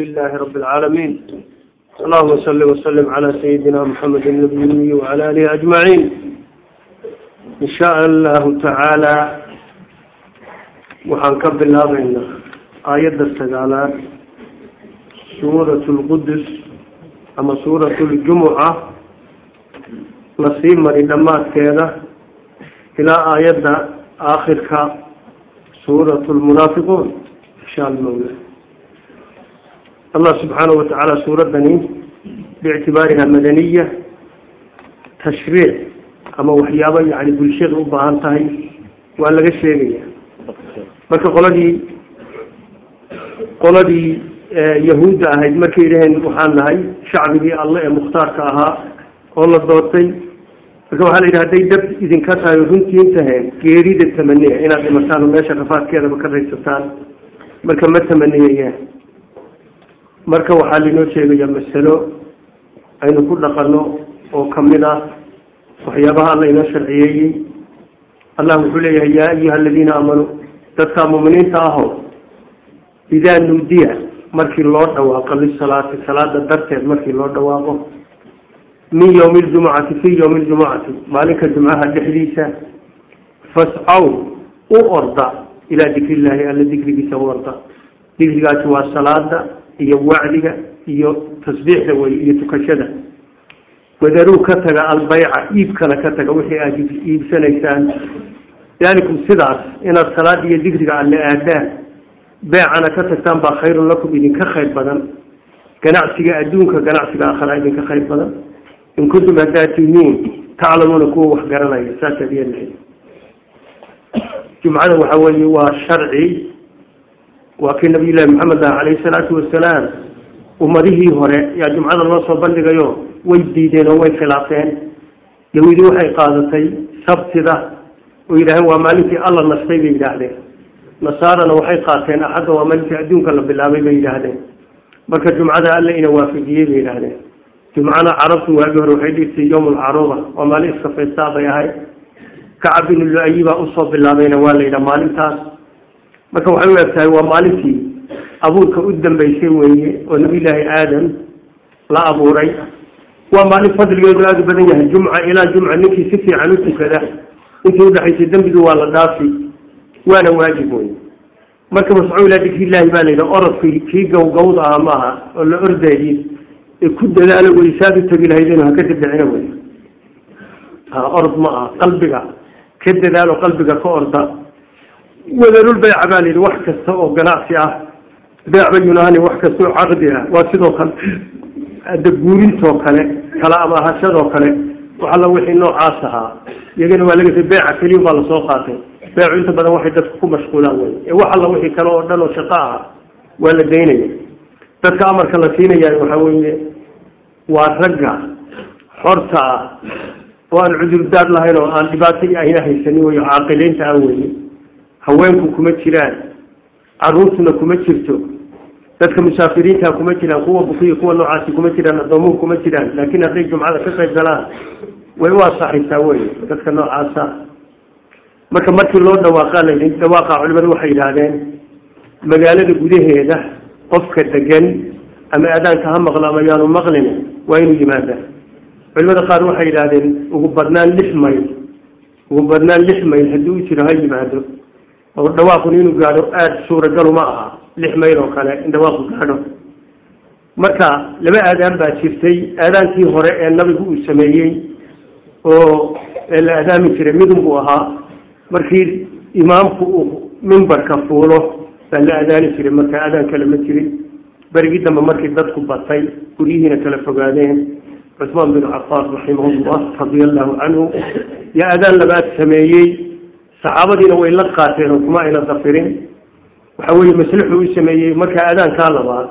لله رب العالمين اللهم صل وسلم على سيدنا محمد النبي وعلى آله أجمعين إن شاء الله تعالى waxaan ka bilaabaynaa aayadda sagaalaad suurat lqudus ama suurat ljumuca lasii mari dhammaadkeeda ilaa aayadda aakhirka suurat lmunaafiquun insha almawla allah subxaanahu watacaala suuraddani biictibaariha madaniya tashriic ama waxyaabo yani bulshada u baahan tahay waa laga sheegaya. Marka qoladii qoladii yahuudda ahayd markay yidhaheen waxaan nahay shacbigii alle ee mukhtaarka ahaa oo la doortay marka waxaa la yidhi hadday dab idinka tahay oo runtiin taheen geerida tamaniya inaad dhimataan oo meesha rafaadkeedaba ka raysataan. Marka ma tamaniyayaan marka waxaa lainoo sheegaya masalo aynu ku dhaqano oo ka mid ah waxyaabaha alla inoo sharciyeeyey allah wuxuu leeyahay yaa ayuha aladiina aamanuu dadka muminiinta aho idaa nuudiya markii loo dhawaaqo lisalaati salaada darteed markii loo dhawaaqo min yawmi ljumucati fi yawmi ljumucati maalinka jumcaha dhexdiisa fascaw u orda ilaa dikri illaahi alla dikrigiisa u orda. Dikrigaasi waa salaada iyo wacdiga iyo tasbiixda wey iyo tukashada. Wadaruu ka taga albayca iibkana ka taga wixii aada iibsanaysaan. Dalikum sidaas inaad salaada iyo dikriga alle aadaan beecana ka tagtaan baa khayrun lakum idinka khayr badan. Ganacsiga adduunka ganacsiga aakhara idinka khayr badan. In kuntum haddaad tihiin taclamuuna kuwa wax garanaya saasaad yeelahay jumcada waxa weeye waa sharci waa kii nabiy llahi maxamed ah calayhi salaatu wasalaam ummadihii hore yaa jumcada loo soo bandhigayo way diideen oo way khilaafeen yahuudi waxay qaadatay sabtida. Oo yidhaaheen waa maalintii alla nastay bay yidhaahdeen. Nasaarana waxay qaateen axadda waa maalintii adduunka la bilaabay bay yidhaahdeen. Marka jumcada alla ina waafajiyey bay yidhaahdeen. Jumcana carabtu waagii hore waxay dhigtay yowm alcaruuba waa maalin iska feestaa bay ahayd kacab bin lu-ayi baa u soo bilaabayna waa la yidhaha maalintaas marka waxay u eg tahay waa maalintii abuurka u dambeysay weeye oo nabiyllaahi aadam la abuuray. Waa maalin fadligeedu aada u badan yahay jumca ilaa jumca ninkii si fiican u tukada. Intii udhexaysay dembigii waa la dhaafi waana waajib wey marka mascu ilaa dikriillaahi baa layidhi orodkii kii gawgawd aha maaha oo la ordayay ee ku dadaalo wey saad u tegi lahaydeen haka dabicina wey orod ma aha qalbiga ka dadaalo qalbiga ka orda wadarul bayca baa layidhi wax kasta oo ganacsi ah beecba yunaani wax kasta oo caqdi ah waa sidoo kale ada guurintoo kale kala amahashadoo kale waxalla wixii noocaas ahaa. Iyagana waa laga beeca keliya baa la soo qaatay. Beecu inta badan waxay dadku ku mashquulaan wey ee wax alla wixii kale oo dhan oo shaqo ah waa la daynaya dadka amarka la siinaya waxa weeye waa ragga xorta ah oo aan cudurdaar lahayn oo aan dhibaato ayna haysanin wey caaqiliinta ah weye haweenku kuma jiraan caruurtuna kuma jirto dadka musaafiriinta kuma jiraan kuwa bukiyo kuwa noocaasi kuma jiraan addoomuhu kuma jiraan laakiin hadday jumcada ka qayb galaan way u asaxaysaa wey dadka noocaasa. Marka markii loo dhawaaqa layidhi dhawaaqa culimadu waxay yidhaahdeen magaalada gudaheeda qofka degan ama aadaanka ha maqlo ama yaanu maqlin waa inuu yimaada culimada qaar waxay yidhaahdeen ugu badnaan lix mayl ugu badnaan lix mayl haddii u jiro ha yimaado oo dhawaaqun inuu gaadho aada suuragal uma aha lix mayl oo kale in dhawaaqu gaadho. Marka laba aadaan baa jirtay aadaankii hore ee nabigu uu sameeyey oo la aadaami jiray midun buu ahaa. Markii imaamku uu mimbarka fuulo baa la aadaani jiray. Marka aadaan kale ma jirin. Berigii dambe markii dadku batay guryihiina kala fogaadeen cusmaan bin cafaan raximahullah radia allahu canhu yaa aadaan labaad sameeyey saxaabadiina way la qaateen oo kuma ayna dafirin. Waxa weeye maslixu u sameeyey markaa aadaankaa labaad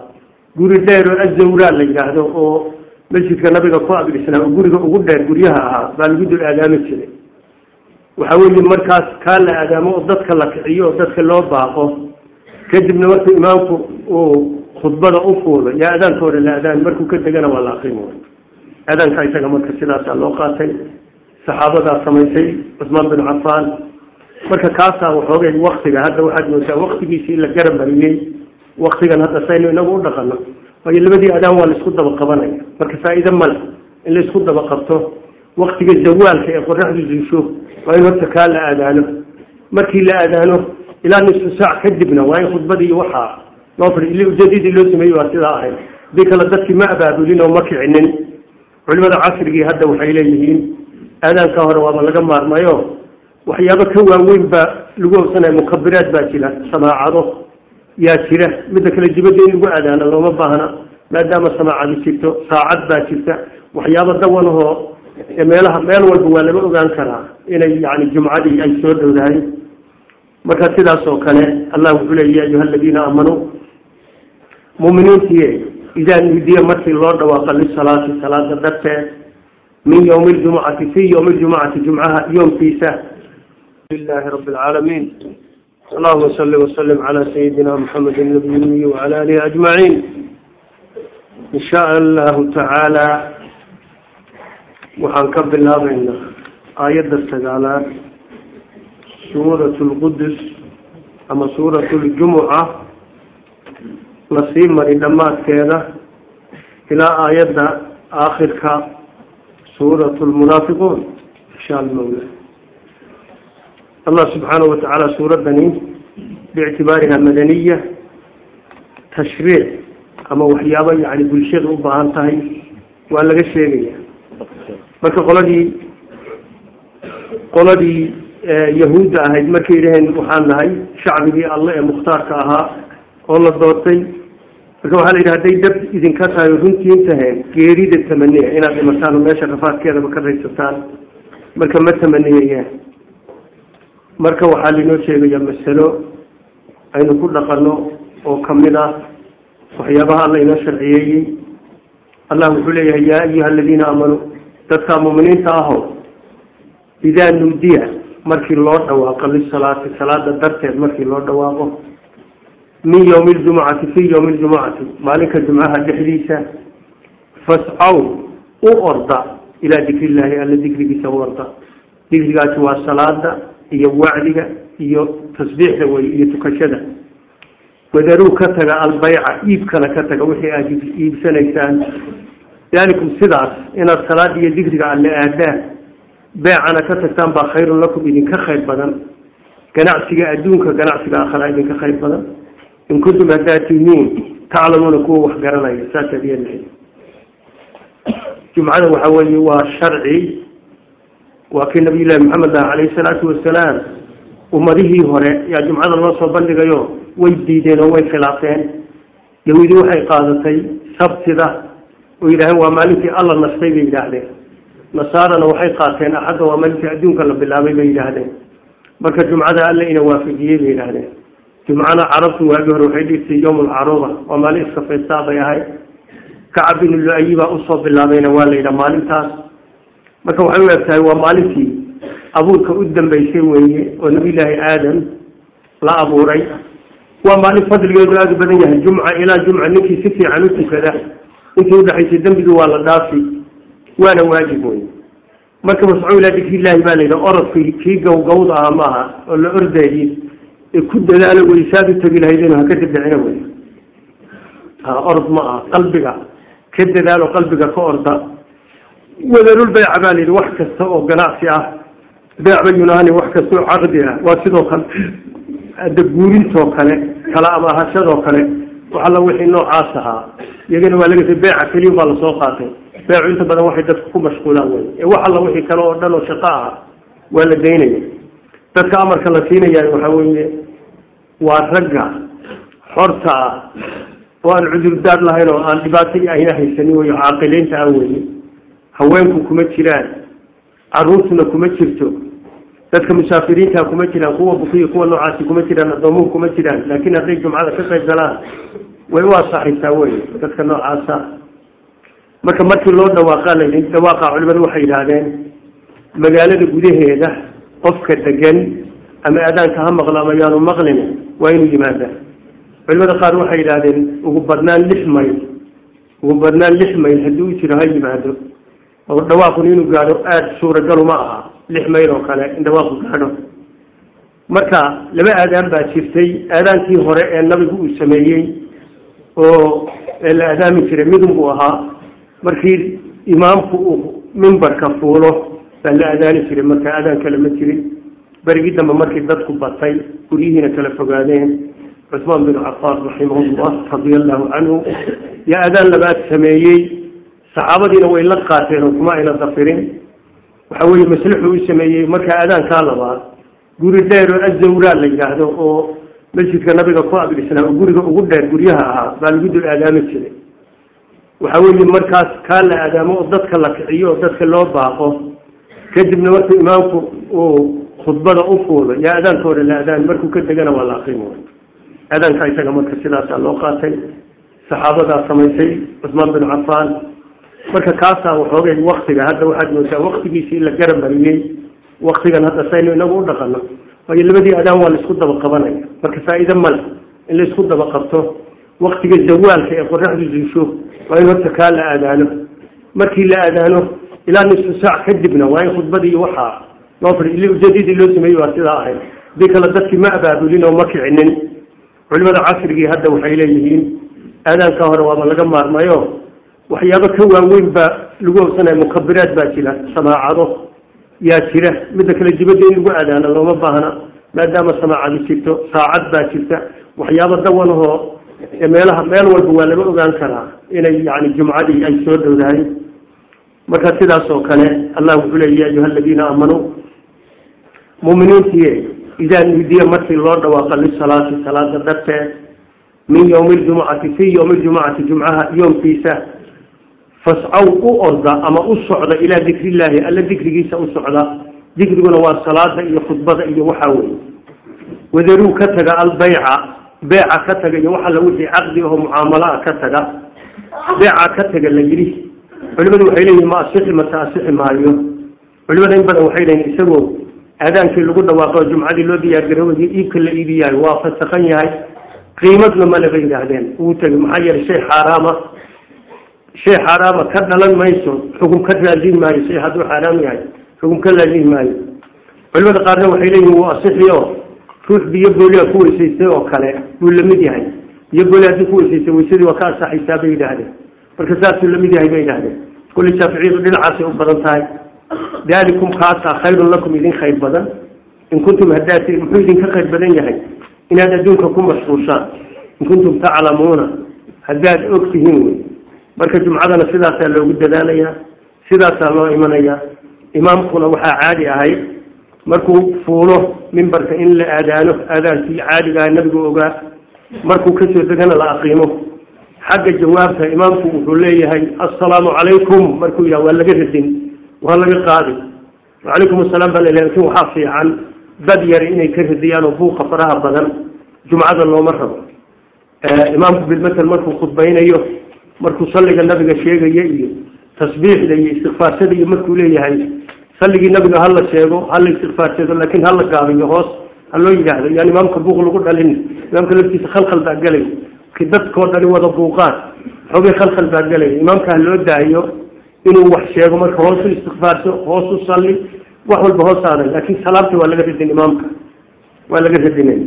guri dheer oo azawraa la yidhaahdo oo masjidka nabiga ku agdhisnaa oo guriga ugu dheer guryaha ahaa baa lagu dul aadaami jiray. Waxa weeye markaas kaa la aadaamo oo dadka la kiciyo oo dadka loo baaqo. Kadibna markuu imaamku uu khudbada u fuulo yaa aadaanka hore la aadaami markuu ka degana waa la aqrimo aadaanka isaga marka sidaasaa loo qaatay saxaabadaa samaysay cusmaan bin cafaan marka kaasaa waxoogay waktiga hadda waxaad moodaa waktigiisii la garab mariyey waktigan hadda saynu inagu u dhaqano waayo labadii adaan waa la isku daba qabanaya. Marka faa'iide male in la isku daba qabto. Waktiga zawaalka ee qoraxdu zuusho waa in horta kaa la aadaano. Markii la aadaano ilaa nisfu saac kadibna waa in khudbadii waxaa loo fadhi ili ujeedadii loo sameeyey waa sidaa ahayd. Hadii kale dadkii ma abaabulin oo ma kicinin. Culimada casrigii hadda waxay leeyihiin aadaanka hore waaba laga maarmayo waxyaabo ka waaweyn baa lagu ogsanaya mukabiraad baa jira samaacado yaa jira midda kale dibadda in lagu aadaano looma baahna maadaama samaacadu jirto saacad baa jirta waxyaabo dawanahoo meelaha meel walba waa laga ogaan karaa inay yani jumcadii ay soo dhowdahay. Marka sidaas oo kale allah wuxuu leeya ya ayuha aladiina aamanuu muminiintii idaa nuudiya markii loo dhawaaqa lisalaati salaada darteed min ywmi ljumucati fi ywmi ljumucati jumcaha yoomkiisa lilahi rabi lcaalamiin allahuma sali wasalim cala sayidina muxamedi nabiy lmiyi wacala alihi ajmaciin in sha allahu tacaala waxaan ka bilaabaynaa aayadda sagaalaad suurat lqudus ama suurat ljumuca la sii mari dhammaadkeeda ilaa aayadda aakhirka suurat lmunaafiquun insha almawla allah subxaanahu watacaala suuraddani biictibaariha madaniya tashriic ama waxyaabo yani bulshada u baahan tahay waa laga sheegaya marka qoladii qoladii yahuudda ahayd markay yidhaheen waxaan nahay shacbigii alle ee mukhtaarka ahaa oo la doortay marka waxaa la yidhi hadday dab idinka tahay oo runtiin taheen geerida tamaniya inaad dhimataan oo meesha rafaadkeedaba ka raysataan marka ma tamaniyayaan marka waxaa lainoo sheegaya masalo aynu ku dhaqano oo ka mid ah waxyaabaha alla inoo sharciyeeyey allah wuxuu leeyahay yaa ayuha aladiina aamanuu dadka muminiinta aho idaa nuudiya markii loo dhawaaqo lisalaati salaada darteed markii loo dhawaaqo min ywmi ljumucati fi ywmi ljumucati maalinka jumcaha dhexdiisa fascaw u orda ilaa dikri illaahi alla dikrigiisa u orda. Dikrigaasi waa salaada iyo wacdiga iyo tasbiixda wey iyo tukashada. Wadaruu ka taga albayca iibkana ka taga wixii aad iibsanaysaan. Dalikum sidaas inaad salaada iyo dikriga alle aadaan beecana ka tagtaan baa khayrun lakum idinka khayr badan. Ganacsiga adduunka ganacsiga aakhara idinka khayr badan. In kuntum haddaad tihiin taclamuuna kuwa wax garanaya saasaad yeelahay jumcada waxa weeye waa sharci waa kii nabiy llahi maxamed ah calayhi salaatu wasalaam ummadihii hore yaa jumcada loo soo bandhigayo way diideen oo way khilaafeen. Yahuudi waxay qaadatay sabtida oo yidhaaheen waa maalintii alla nastay bay yidhaahdeen. Nasaarana waxay qaateen axadda waa maalintii adduunka la bilaabay bay yidhaahdeen. Marka jumcada alla ina waafajiyey bay yidhaahdeen. Jumcana carabtu waagi hore waxay dhigtay yowm alcaruuba waa maalin iska faystaa bay ahayd. Kacab binu lu-ayi baa u soo bilaabayna waa la yidhaha maalintaas marka waxay u eg waa maalintii abuurka u dambeysay weeye oo nabiyllaahi aadam la abuuray. Waa maalin fadligeedu aada u badan yahay jumca ilaa jumca ninkii si fiican u tukada intii udhexaysay dembigii waa la dhaafi waana waajib wey marka mascuu ilaa dikriillaahi baa la yidhi orodkii kii gawgawda aha maaha oo la ordaayey ee ku dadaalo weysaad u tegi lahaydeen haka dibdicina wey orod ma aha qalbiga ka dadaalo qalbiga ka orda wadarul bayca baa la yidhi wax kasta oo ganacsi ah beecba yunaani wax kasta oo caqdi ah. Waa sidoo kale ada guurintoo kale kala amaahashadoo kale waxalla wixii noocaas ahaa iyagana waa laga beeca keliya baa la soo qaatay. Beecu inta badan waxay dadku ku mashquulaan wey ee wax alla wixii kale oo dhan oo shaqo ah waa la daynaya dadka amarka la siinaya waxa weeye waa ragga xorta ah oo aan cudurdaar lahayn oo aan dhibaato ayna haysanin wey caaqiliinta ah weye haweenku kuma jiraan caruurtuna kuma jirto dadka musaafiriinta kuma jiraan kuwa bukiyo kuwa noocaasi kuma jiraan addoomuhu kuma jiraan laakiin hadday jumcada ka qayb galaan way u asaxaysaa wey dadka noocaasa. Marka markii loo dhawaaqa dhawaaqa culimadu waxay yidhaahdeen magaalada gudaheeda qofka degan ama aadaanka ha maqlo ama yaanu maqlin waa inuu yimaada culimada qaar waxay yidhaahdeen ugu badnaan lix mayl ugu badnaan lix mayl haddii u jiro ha yimaado oo dhawaaqun inuu gaadho aada suuragalu ma aha lix mayl oo kale in dhawaaqu gaadho. Marka laba aadaan baa jirtay aadaankii hore ee nabigu uu sameeyey oo la adaami jiray midun buu ahaa. Markii imaamku uu mimbarka fuulo baa la adaani jiray marka adaan kale ma jirin. Berigii dambe markii dadku batay guryihiina kala fogaadeen cusmaan bin cafaan raximahullah radia allahu canhu yaa adaan labaad sameeyey saxaabadiina way la qaateen oo kuma ayna dafirin. Waxa weeye maslixuu u sameeyey markaa adaankaa labaad guri dheer oo azawraa la yidhaahdo oo masjidka nabiga ku agdhisnaa oo guriga ugu dheer guryaha ahaa baa lagu dul aadaami jiray. Waxa weeye markaas kaa la aadaamo oo dadka la kiciyo oo dadka loo baaqo. Kadibna markuu imaamku uu khudbada u fuulo yaa adaanka hore la adaan markuu ka degana waa la aqrimo adaanka isaga marka sidaasaa loo qaatay saxaabadaa samaysay cusmaan bin cafaan marka kaasaa waxoogay waktiga hadda waxaad moodaa waktigiisii la garab mariyey waktigan hadda saynu inagu u dhaqano waayo labadii adaan waa la isku daba qabanaya marka faa'iide male in la isku daba qabto. Waktiga zawaalka ee qoraxdu ziisho waa in horta kaa la aadaano. Markii la aadaano ilaa nisfu saac kadibna waa in khudbadii waxaa loo fadhi ujeedadii loo sameeyey waa sidaa ahayd. Hadii kale dadkii ma abaabulin oo ma kicinin. Culimada casrigii hadda waxay leeyihiin aadaanka hore waaba laga maarmayo waxyaabo ka waaweyn baa lagu hobsanaya mukabiraad baa jira samaacado yaa jira midda kale dibadda in lagu aadaano looma baahna maadaama samaacadi jirto saacad baa jirta waxyaabo dawanahoo meelaha meel walba waa laga ogaan karaa inay yani jumcadii ay soo dhowdahay. Marka sidaas oo kale allah wuxuu leeya ya ayuha aladiina aamanuu muminiintii idaa nuudiya markii loo dhawaaqo lisalaati salaada darteed min yawmi ljumucati fi yawmi ljumucati jumcaha yoomkiisa fascaw u orda ama u socda ilaa dikri illaahi alla dikrigiisa u socda dikriguna waa salaada iyo khudbada iyo waxaa weye wadaruu ka taga albayca beeca ka taga iyo waxa la wixii caqdi aho mucaamalaa ka taga beeca ka taga la yidhi. Culimadu waxay leeyihiin ma asixi mase asixi maayo. Culimada in badan waxay leeyihiin isagoo aadaankii lagu dhawaaqo jumcadii loo diyaargaroobayo iibka la iibiyahay waa fasakan yahay qiimadna male bay yidhaahdeen. Uu tegay maxaa yeelay shay xaaraama shay xaaraama ka dhalan mayso xukum ka raajin maayo shay hadduu xaaraam yahay xukum ka laazimi maayo. Culimada qaarna waxay leeyihiin wuu asixi ruux biyo booliha ku weysaystay oo kale buu la mid yahay. Biyo booli haddii ku weysaystay weysadii waa ka asaxaysaa bay yidhaahdeen. Marka saasuu la mid yahay bay yidhahdeen kulli shaaficiyadu dhinacaasay u badan tahay. Dalikum kaasaa khayrun lakum idin khayr badan. In kuntum haddaad muxuu idinka khayr badan yahay? Inaad adduunka ku mashquulshaan in kuntum taclamuuna. Haddaad og tihiin wey marka jumcadana sidaasaa loogu dadaalaya sidaasaa loo imanaya imaamkuna waxaa caadi ahayd markuu fuulo mimbarka in la aadaano aadaankii caadigaha nabigu ogaa markuu ka soo degana la aqiimo. Xagga jawaabta imaamku wuxuu leeyahay assalaamu calaykum markuu yidhah waa laga radin waa laga qaadi. Wacalaykum asalaam baa lalehy laakiin waxaa fiican dad yari inay ka radiyaan oo buuqa faraha badan jumcada looma rabo. Imaamku bilmatel markuu khudbaynayo markuu salliga nabiga sheegaya iyo tasbiixda iyo istikfaarsada iyo markuu leeyahay salligii nabiga hala sheego hala istikfaarsado laakin hala gaabiyo hoos ha loo yidhaahdo. Yaan imaamka buuq lagu dhalin imaamka laftiisa khalkhal baa gelay dadkoo dhani wada buuqaan xoogay khalkhal baa gelaya imaamka ha loo daayo inuu wax sheego marka hoos u istikfaarso hoos u salli wax walba hoos aaday laakin salaamta waa laga radin imaamka. Waa laga radinay.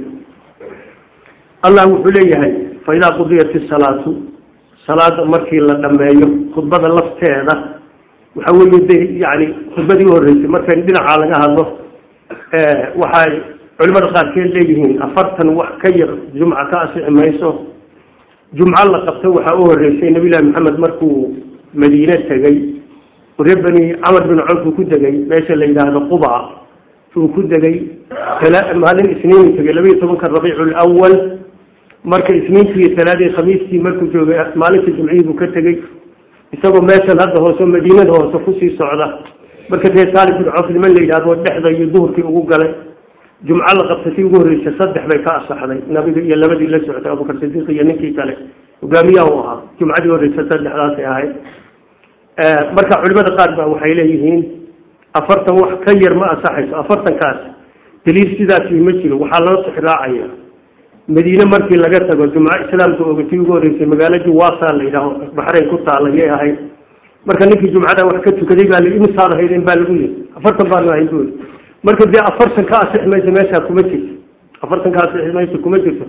Allah wuxuu leeyahay fa idaa qudiyat isalaatu salaada markii la dhameeyo khudbada lafteeda waxa weeye de yani khudbadii u horreysay markay dhinacaa laga hadlo waxay culimada qaarkeed leeyihiin afartan wax ka yar jumca ka asixi mayso jumco la qabto waxaa u horreysay nabilahi maxamed markuu madiine tegey reer bani camar bin cawf uu ku degay meesha la yidhaahdo quba uu ku degay maalin isniinu tegay labaiyo tobanka rabiicu lwal marka isniintii iyo talaadii khamiistii markuu joogay maalinta jumcihii buu ka tegey isagoo meeshan hadda hoose madiinada hoose ku sii socda marka reer saalib bin niman la yidhahdo dhexda iyo duhurkii ugu galay. Jumco la qabsatay ugu horreysay saddex bay ka asaxday nabiga iyo labadii la socotay abubakar sidiiq iyo ninkii kale. Hogaamiyaha u ahaa jumcadii horreysay saddexdaasay ahayd. Marka culimada qaar ba waxay leeyihiin afartan wax ka yar ma asaxayso afartankaas daliil sidaasi ma jiro waxaa loo tixraacaya madiine markii laga tago jumco islaamka ogatii ugu horreysay magaaladii waasa la yidhaaho baxrayn ku taalayay ahayd. Marka ninkii jumcada wax ka tukaday baa imisaad ahaydeen baa lagu yiri afartan baanu ahayn buuri marka dee afartan ka asixi mayso meeshaa kuma jirto. Afartan ka asixi mayso kuma jirto